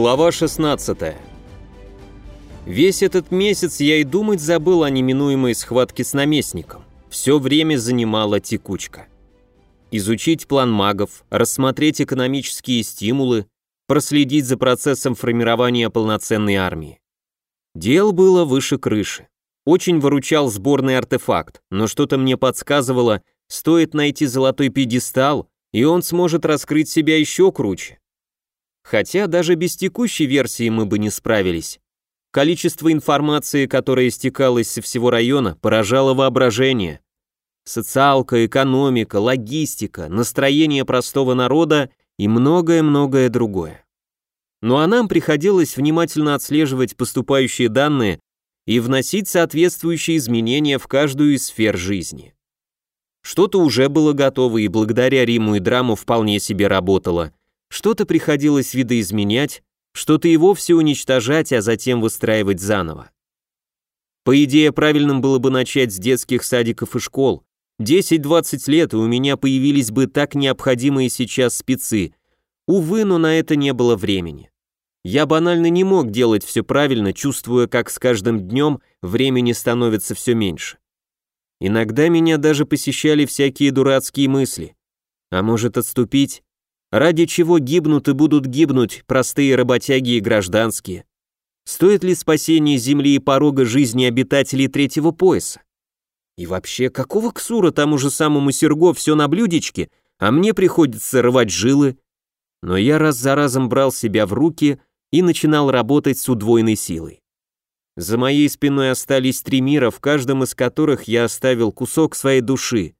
Глава 16. Весь этот месяц я и думать забыл о неминуемой схватке с наместником. Все время занимала текучка. Изучить план магов, рассмотреть экономические стимулы, проследить за процессом формирования полноценной армии. Дел было выше крыши. Очень выручал сборный артефакт, но что-то мне подсказывало, стоит найти золотой пьедестал, и он сможет раскрыть себя еще круче. Хотя даже без текущей версии мы бы не справились. Количество информации, которая стекалась со всего района, поражало воображение. Социалка, экономика, логистика, настроение простого народа и многое-многое другое. Ну а нам приходилось внимательно отслеживать поступающие данные и вносить соответствующие изменения в каждую из сфер жизни. Что-то уже было готово и благодаря Риму и Драму вполне себе работало – что-то приходилось видоизменять, что-то и вовсе уничтожать, а затем выстраивать заново. По идее, правильным было бы начать с детских садиков и школ. 10-20 лет, и у меня появились бы так необходимые сейчас спецы. Увы, но на это не было времени. Я банально не мог делать все правильно, чувствуя, как с каждым днем времени становится все меньше. Иногда меня даже посещали всякие дурацкие мысли. А может отступить? Ради чего гибнут и будут гибнуть простые работяги и гражданские? Стоит ли спасение Земли и порога жизни обитателей третьего пояса? И вообще, какого ксура тому же самому Серго все на блюдечке, а мне приходится рвать жилы? Но я раз за разом брал себя в руки и начинал работать с удвоенной силой. За моей спиной остались три мира, в каждом из которых я оставил кусок своей души.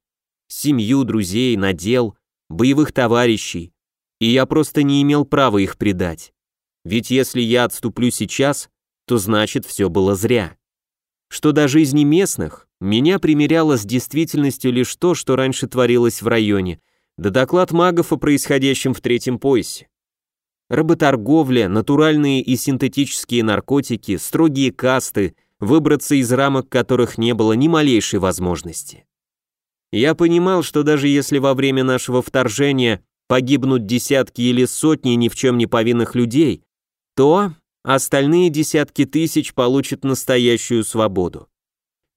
Семью, друзей, надел, боевых товарищей, и я просто не имел права их предать. Ведь если я отступлю сейчас, то значит все было зря. Что до жизни местных, меня примеряло с действительностью лишь то, что раньше творилось в районе, да доклад магов о происходящем в третьем поясе. Работорговля, натуральные и синтетические наркотики, строгие касты, выбраться из рамок которых не было ни малейшей возможности. Я понимал, что даже если во время нашего вторжения погибнут десятки или сотни ни в чем не повинных людей, то остальные десятки тысяч получат настоящую свободу.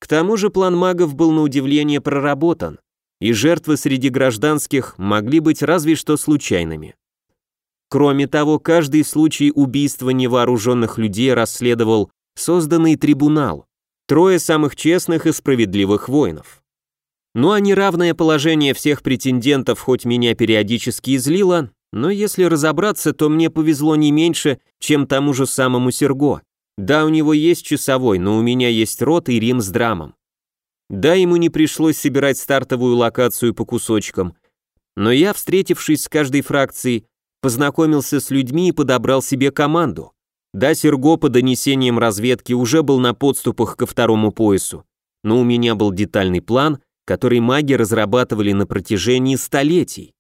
К тому же план магов был на удивление проработан, и жертвы среди гражданских могли быть разве что случайными. Кроме того, каждый случай убийства невооруженных людей расследовал созданный трибунал, трое самых честных и справедливых воинов. Ну а неравное положение всех претендентов хоть меня периодически излило, но если разобраться, то мне повезло не меньше, чем тому же самому Серго. Да, у него есть часовой, но у меня есть рот и Рим с драмом. Да, ему не пришлось собирать стартовую локацию по кусочкам, но я, встретившись с каждой фракцией, познакомился с людьми и подобрал себе команду. Да, Серго по донесениям разведки уже был на подступах ко второму поясу, но у меня был детальный план — который маги разрабатывали на протяжении столетий.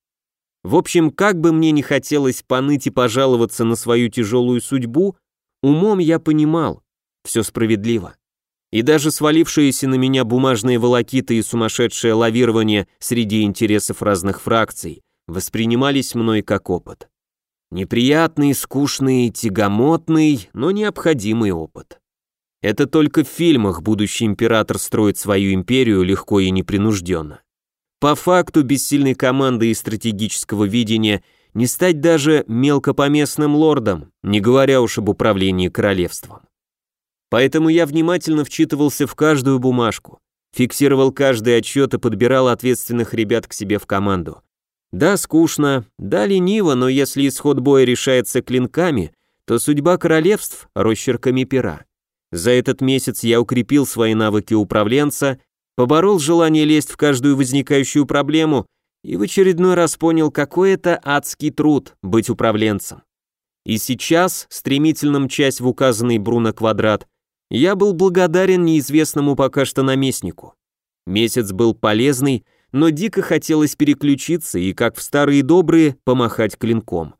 В общем, как бы мне не хотелось поныть и пожаловаться на свою тяжелую судьбу, умом я понимал, все справедливо. И даже свалившиеся на меня бумажные волокиты и сумасшедшее лавирование среди интересов разных фракций воспринимались мной как опыт. Неприятный, скучный, тягомотный, но необходимый опыт. Это только в фильмах будущий император строит свою империю легко и непринужденно. По факту без сильной команды и стратегического видения не стать даже мелкопоместным лордом, не говоря уж об управлении королевством. Поэтому я внимательно вчитывался в каждую бумажку, фиксировал каждый отчет и подбирал ответственных ребят к себе в команду. Да, скучно, да, лениво, но если исход боя решается клинками, то судьба королевств – росчерками пера. За этот месяц я укрепил свои навыки управленца, поборол желание лезть в каждую возникающую проблему и в очередной раз понял, какой это адский труд быть управленцем. И сейчас, стремительно мчась в указанный Бруно квадрат, я был благодарен неизвестному пока что наместнику. Месяц был полезный, но дико хотелось переключиться и, как в старые добрые, помахать клинком.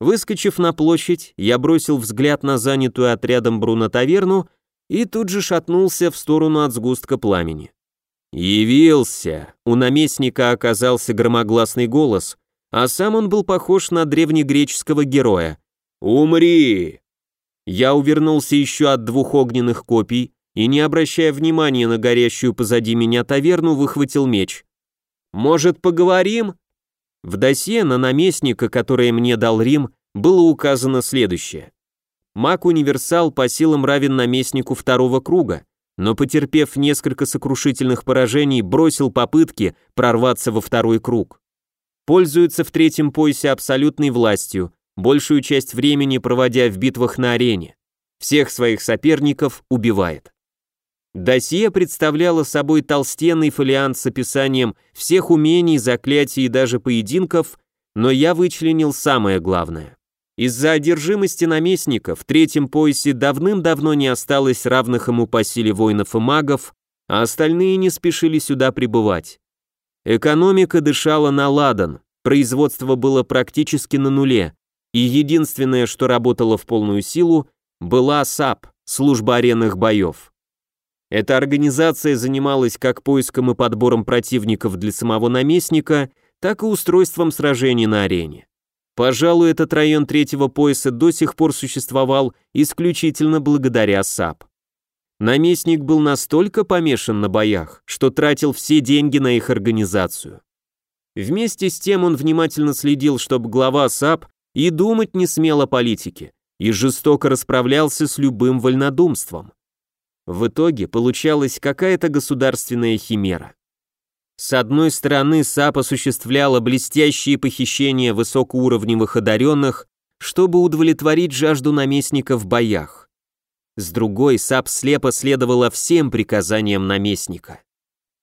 Выскочив на площадь, я бросил взгляд на занятую отрядом Бруно таверну и тут же шатнулся в сторону от сгустка пламени. «Явился!» У наместника оказался громогласный голос, а сам он был похож на древнегреческого героя. «Умри!» Я увернулся еще от двух огненных копий и, не обращая внимания на горящую позади меня таверну, выхватил меч. «Может, поговорим?» В досье на наместника, которое мне дал Рим, было указано следующее. Маг-универсал по силам равен наместнику второго круга, но, потерпев несколько сокрушительных поражений, бросил попытки прорваться во второй круг. Пользуется в третьем поясе абсолютной властью, большую часть времени проводя в битвах на арене. Всех своих соперников убивает. Досье представляло собой толстенный фолиант с описанием всех умений, заклятий и даже поединков, но я вычленил самое главное. Из-за одержимости наместника в третьем поясе давным-давно не осталось равных ему по силе воинов и магов, а остальные не спешили сюда прибывать. Экономика дышала на ладан, производство было практически на нуле, и единственное, что работало в полную силу, была САП, служба аренных боев. Эта организация занималась как поиском и подбором противников для самого наместника, так и устройством сражений на арене. Пожалуй, этот район третьего пояса до сих пор существовал исключительно благодаря САП. Наместник был настолько помешан на боях, что тратил все деньги на их организацию. Вместе с тем он внимательно следил, чтобы глава САП и думать не смел о политике, и жестоко расправлялся с любым вольнодумством. В итоге получалась какая-то государственная химера. С одной стороны, САП осуществляла блестящие похищения высокоуровневых одаренных, чтобы удовлетворить жажду наместника в боях. С другой, САП слепо следовала всем приказаниям наместника.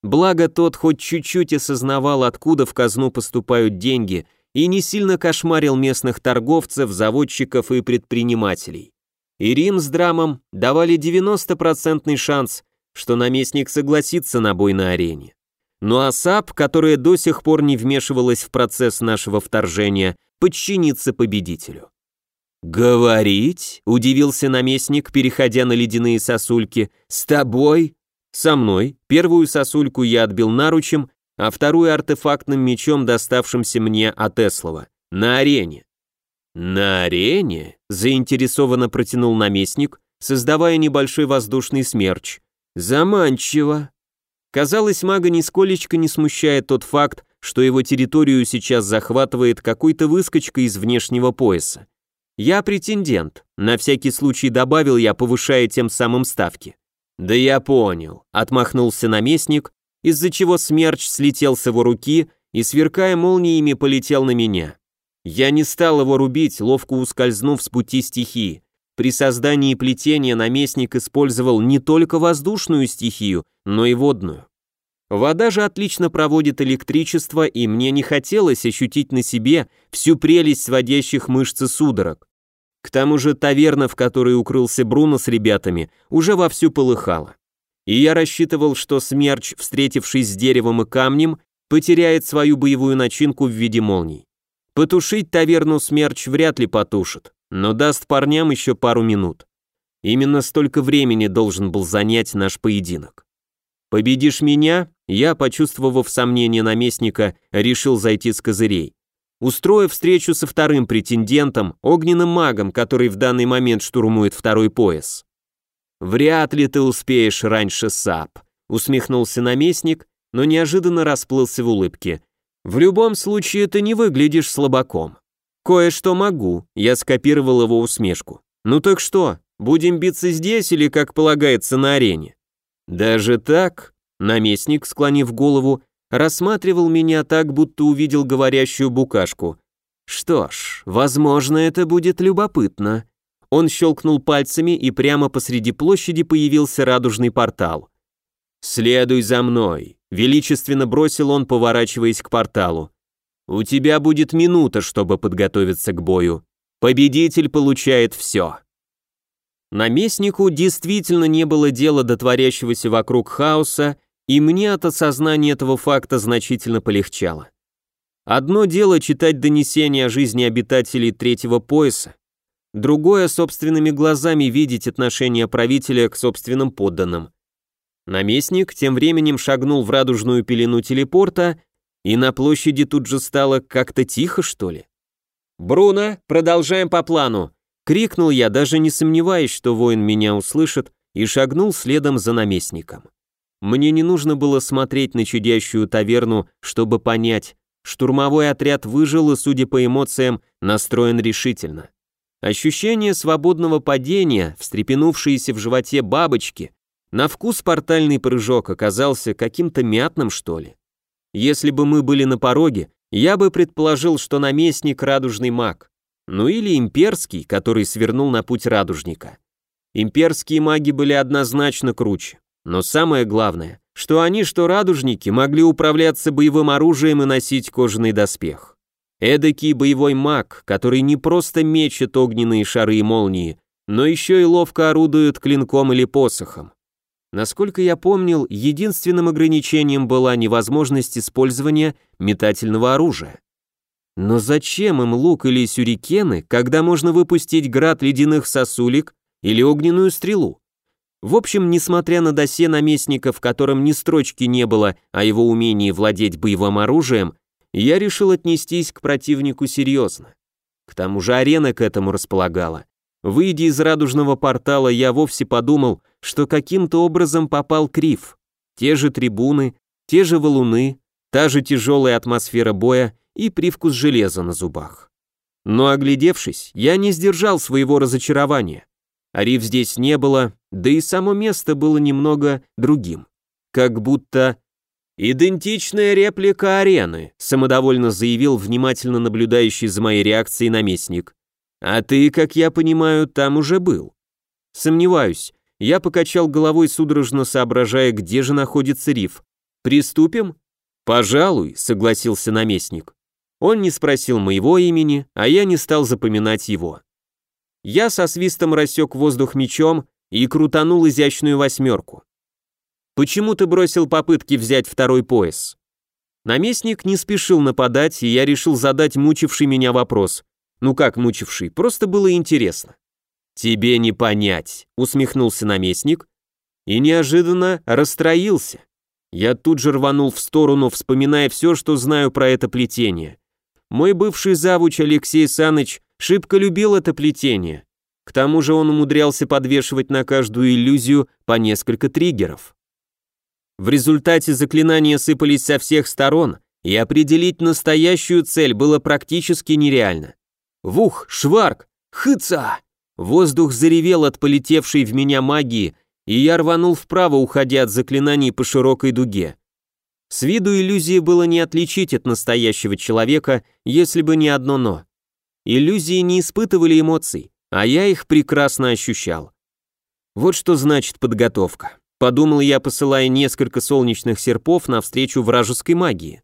Благо тот хоть чуть-чуть осознавал, откуда в казну поступают деньги, и не сильно кошмарил местных торговцев, заводчиков и предпринимателей. И Рим с Драмом давали 90% шанс, что наместник согласится на бой на арене. Ну а САП, которая до сих пор не вмешивалась в процесс нашего вторжения, подчинится победителю. «Говорить?» – удивился наместник, переходя на ледяные сосульки. «С тобой?» «Со мной. Первую сосульку я отбил наручем, а вторую артефактным мечом, доставшимся мне от Эслова. На арене». «На арене?» – заинтересованно протянул наместник, создавая небольшой воздушный смерч. «Заманчиво. Казалось, мага нисколечко не смущает тот факт, что его территорию сейчас захватывает какой-то выскочка из внешнего пояса. «Я претендент», на всякий случай добавил я, повышая тем самым ставки. «Да я понял», — отмахнулся наместник, из-за чего смерч слетел с его руки и, сверкая молниями, полетел на меня. Я не стал его рубить, ловко ускользнув с пути стихии. При создании плетения наместник использовал не только воздушную стихию, но и водную. Вода же отлично проводит электричество, и мне не хотелось ощутить на себе всю прелесть сводящих мышцы судорог. К тому же таверна, в которой укрылся Бруно с ребятами, уже вовсю полыхала. И я рассчитывал, что смерч, встретившись с деревом и камнем, потеряет свою боевую начинку в виде молний. Потушить таверну смерч вряд ли потушит но даст парням еще пару минут. Именно столько времени должен был занять наш поединок. Победишь меня, я, почувствовав сомнение наместника, решил зайти с козырей. Устроив встречу со вторым претендентом, огненным магом, который в данный момент штурмует второй пояс. «Вряд ли ты успеешь раньше САП», — усмехнулся наместник, но неожиданно расплылся в улыбке. «В любом случае ты не выглядишь слабаком. «Кое-что могу», — я скопировал его усмешку. «Ну так что, будем биться здесь или, как полагается, на арене?» «Даже так?» — наместник, склонив голову, рассматривал меня так, будто увидел говорящую букашку. «Что ж, возможно, это будет любопытно». Он щелкнул пальцами, и прямо посреди площади появился радужный портал. «Следуй за мной», — величественно бросил он, поворачиваясь к порталу. У тебя будет минута, чтобы подготовиться к бою. Победитель получает все. Наместнику действительно не было дела до творящегося вокруг хаоса, и мне от осознания этого факта значительно полегчало. Одно дело читать донесения о жизни обитателей третьего пояса, другое собственными глазами видеть отношение правителя к собственным подданным. Наместник тем временем шагнул в радужную пелену телепорта и на площади тут же стало как-то тихо, что ли? «Бруно, продолжаем по плану. Крикнул я, даже не сомневаясь, что воин меня услышит, и шагнул следом за наместником. Мне не нужно было смотреть на чудящую таверну, чтобы понять, штурмовой отряд выжил и, судя по эмоциям, настроен решительно. Ощущение свободного падения, встрепенувшиеся в животе бабочки, на вкус портальный прыжок оказался каким-то мятным, что ли. Если бы мы были на пороге, я бы предположил, что наместник радужный маг. Ну или имперский, который свернул на путь радужника. Имперские маги были однозначно круче. Но самое главное, что они, что радужники, могли управляться боевым оружием и носить кожаный доспех. Эдакий боевой маг, который не просто мечет огненные шары и молнии, но еще и ловко орудует клинком или посохом. Насколько я помнил, единственным ограничением была невозможность использования метательного оружия. Но зачем им лук или сюрикены, когда можно выпустить град ледяных сосулек или огненную стрелу? В общем, несмотря на досе наместника, в котором ни строчки не было о его умении владеть боевым оружием, я решил отнестись к противнику серьезно. К тому же арена к этому располагала. Выйдя из радужного портала, я вовсе подумал, что каким-то образом попал крив. Те же трибуны, те же валуны, та же тяжелая атмосфера боя и привкус железа на зубах. Но оглядевшись, я не сдержал своего разочарования. Ариф здесь не было, да и само место было немного другим. Как будто... «Идентичная реплика арены», самодовольно заявил внимательно наблюдающий за моей реакцией наместник. «А ты, как я понимаю, там уже был». «Сомневаюсь». Я покачал головой, судорожно соображая, где же находится риф. «Приступим?» «Пожалуй», — согласился наместник. Он не спросил моего имени, а я не стал запоминать его. Я со свистом рассек воздух мечом и крутанул изящную восьмерку. «Почему ты бросил попытки взять второй пояс?» Наместник не спешил нападать, и я решил задать мучивший меня вопрос. Ну как мучивший, просто было интересно. «Тебе не понять», — усмехнулся наместник, и неожиданно расстроился. Я тут же рванул в сторону, вспоминая все, что знаю про это плетение. Мой бывший завуч Алексей Саныч шибко любил это плетение. К тому же он умудрялся подвешивать на каждую иллюзию по несколько триггеров. В результате заклинания сыпались со всех сторон, и определить настоящую цель было практически нереально. Вух, шварк, хыца! Воздух заревел от полетевшей в меня магии, и я рванул вправо, уходя от заклинаний по широкой дуге. С виду иллюзии было не отличить от настоящего человека, если бы не одно «но». Иллюзии не испытывали эмоций, а я их прекрасно ощущал. Вот что значит подготовка. Подумал я, посылая несколько солнечных серпов навстречу вражеской магии.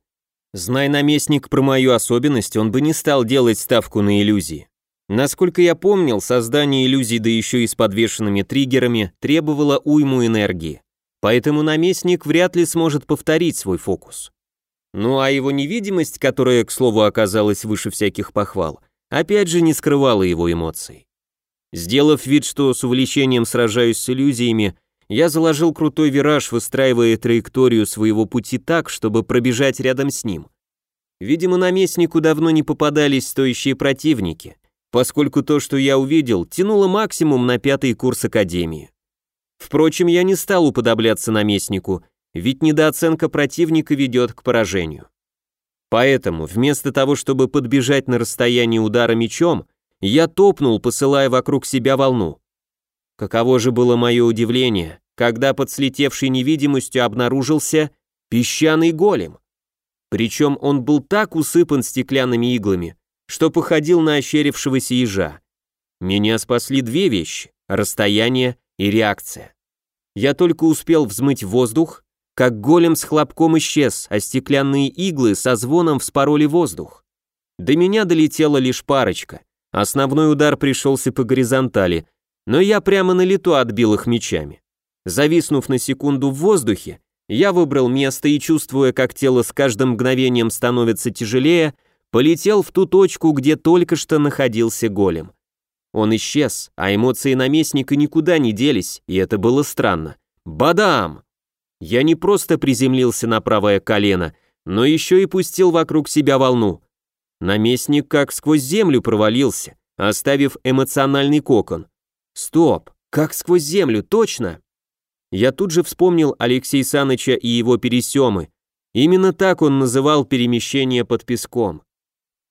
Зная наместник про мою особенность, он бы не стал делать ставку на иллюзии. Насколько я помнил, создание иллюзий, да еще и с подвешенными триггерами, требовало уйму энергии поэтому наместник вряд ли сможет повторить свой фокус. Ну а его невидимость, которая, к слову, оказалась выше всяких похвал, опять же не скрывала его эмоций. Сделав вид, что с увлечением сражаюсь с иллюзиями, я заложил крутой вираж, выстраивая траекторию своего пути так, чтобы пробежать рядом с ним. Видимо, наместнику давно не попадались стоящие противники, поскольку то, что я увидел, тянуло максимум на пятый курс Академии. Впрочем, я не стал уподобляться наместнику, ведь недооценка противника ведет к поражению. Поэтому, вместо того, чтобы подбежать на расстояние удара мечом, я топнул, посылая вокруг себя волну. Каково же было мое удивление, когда под слетевшей невидимостью обнаружился песчаный голем. Причем он был так усыпан стеклянными иглами, что походил на ощерившегося ежа. Меня спасли две вещи – расстояние и реакция. Я только успел взмыть воздух, как голем с хлопком исчез, а стеклянные иглы со звоном вспороли воздух. До меня долетела лишь парочка. Основной удар пришелся по горизонтали, но я прямо на лету отбил их мечами. Зависнув на секунду в воздухе, я выбрал место и, чувствуя, как тело с каждым мгновением становится тяжелее, полетел в ту точку, где только что находился голем. Он исчез, а эмоции наместника никуда не делись, и это было странно. Бадам! Я не просто приземлился на правое колено, но еще и пустил вокруг себя волну. Наместник как сквозь землю провалился, оставив эмоциональный кокон. Стоп, как сквозь землю, точно? Я тут же вспомнил Алексей Саныча и его пересемы. Именно так он называл перемещение под песком.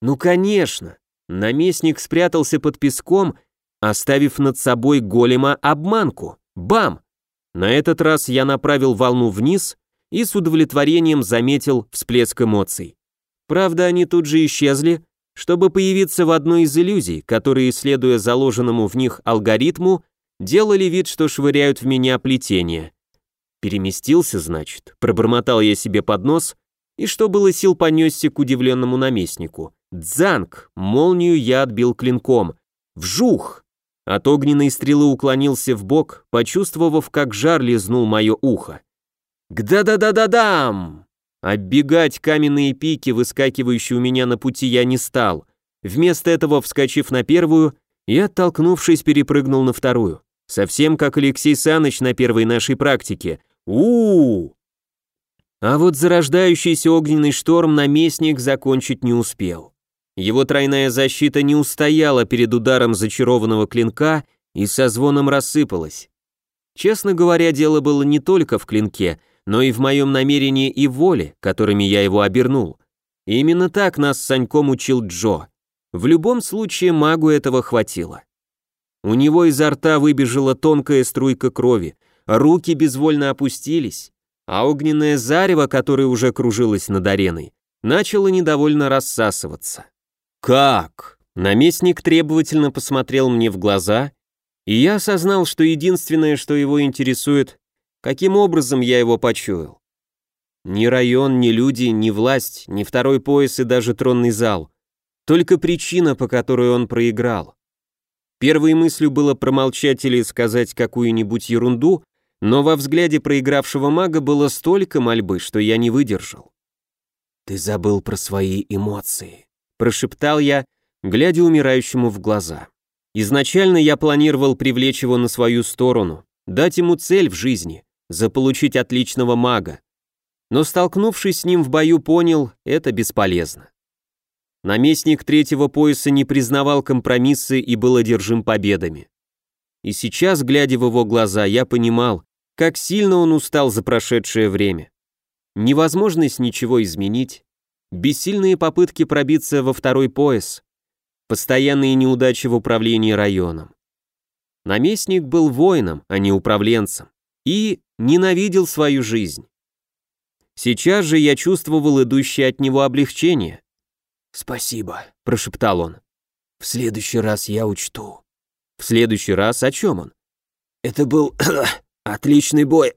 Ну конечно, наместник спрятался под песком, оставив над собой голема обманку. Бам! На этот раз я направил волну вниз и с удовлетворением заметил всплеск эмоций. Правда, они тут же исчезли, чтобы появиться в одной из иллюзий, которые, следуя заложенному в них алгоритму, делали вид, что швыряют в меня плетение. Переместился, значит, пробормотал я себе под нос, и что было сил понесся к удивленному наместнику. Дзанг! Молнию я отбил клинком. Вжух! От огненной стрелы уклонился в бок, почувствовав, как жар лизнул мое ухо. Гда-да-да-да-дам! Оббегать каменные пики, выскакивающие у меня на пути, я не стал. Вместо этого, вскочив на первую, я, оттолкнувшись, перепрыгнул на вторую. Совсем как Алексей Саныч на первой нашей практике. у, -у, -у. А вот зарождающийся огненный шторм наместник закончить не успел. Его тройная защита не устояла перед ударом зачарованного клинка и со звоном рассыпалась. Честно говоря, дело было не только в клинке, но и в моем намерении и воле, которыми я его обернул. именно так нас с Саньком учил Джо. В любом случае магу этого хватило. У него изо рта выбежала тонкая струйка крови, руки безвольно опустились, а огненное зарево, которое уже кружилось над ареной, начало недовольно рассасываться. «Как?» Наместник требовательно посмотрел мне в глаза, и я осознал, что единственное, что его интересует, каким образом я его почуял. Ни район, ни люди, ни власть, ни второй пояс и даже тронный зал. Только причина, по которой он проиграл. Первой мыслью было промолчать или сказать какую-нибудь ерунду, но во взгляде проигравшего мага было столько мольбы, что я не выдержал. «Ты забыл про свои эмоции», – прошептал я, глядя умирающему в глаза. Изначально я планировал привлечь его на свою сторону, дать ему цель в жизни, заполучить отличного мага. Но столкнувшись с ним в бою, понял, это бесполезно. Наместник третьего пояса не признавал компромиссы и был одержим победами. И сейчас, глядя в его глаза, я понимал, как сильно он устал за прошедшее время. Невозможность ничего изменить, бессильные попытки пробиться во второй пояс, постоянные неудачи в управлении районом. Наместник был воином, а не управленцем, и ненавидел свою жизнь. Сейчас же я чувствовал идущее от него облегчение. «Спасибо», — прошептал он. «В следующий раз я учту». «В следующий раз о чем он?» «Это был отличный бой».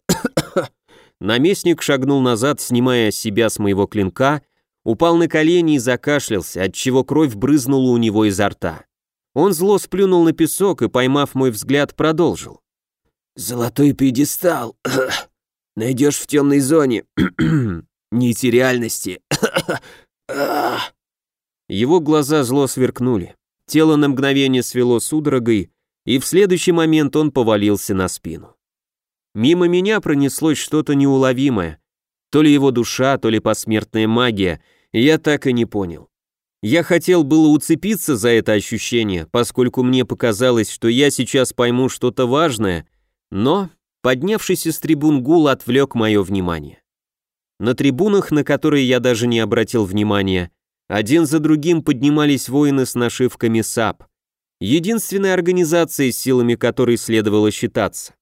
Наместник шагнул назад, снимая себя с моего клинка, упал на колени и закашлялся, отчего кровь брызнула у него изо рта. Он зло сплюнул на песок и, поймав мой взгляд, продолжил. «Золотой пьедестал. Найдешь в темной зоне. Нити реальности. Его глаза зло сверкнули. Тело на мгновение свело судорогой, и в следующий момент он повалился на спину. Мимо меня пронеслось что-то неуловимое. То ли его душа, то ли посмертная магия, я так и не понял. Я хотел было уцепиться за это ощущение, поскольку мне показалось, что я сейчас пойму что-то важное, но поднявшийся с трибун гул отвлек мое внимание. На трибунах, на которые я даже не обратил внимания, один за другим поднимались воины с нашивками САП, единственной организацией, с силами которой следовало считаться.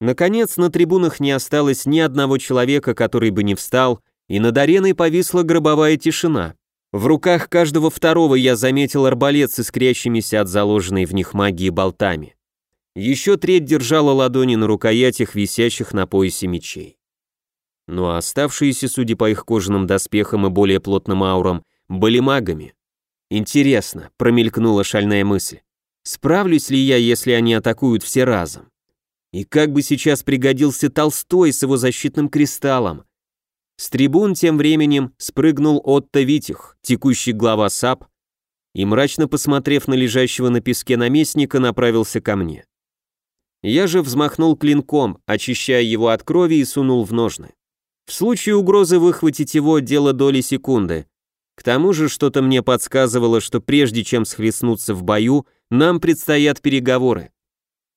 Наконец, на трибунах не осталось ни одного человека, который бы не встал, и над ареной повисла гробовая тишина. В руках каждого второго я заметил арбалет с искрящимися от заложенной в них магии болтами. Еще треть держала ладони на рукоятях, висящих на поясе мечей. Ну а оставшиеся, судя по их кожаным доспехам и более плотным аурам, были магами. Интересно, промелькнула шальная мысль. Справлюсь ли я, если они атакуют все разом? И как бы сейчас пригодился Толстой с его защитным кристаллом? С трибун тем временем спрыгнул Отто Витих, текущий глава САП, и, мрачно посмотрев на лежащего на песке наместника, направился ко мне. Я же взмахнул клинком, очищая его от крови и сунул в ножны. В случае угрозы выхватить его дело доли секунды, к тому же что-то мне подсказывало, что прежде чем схлестнуться в бою, нам предстоят переговоры.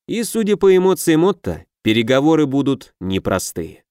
И, судя по эмоциям Отто, переговоры будут непростые.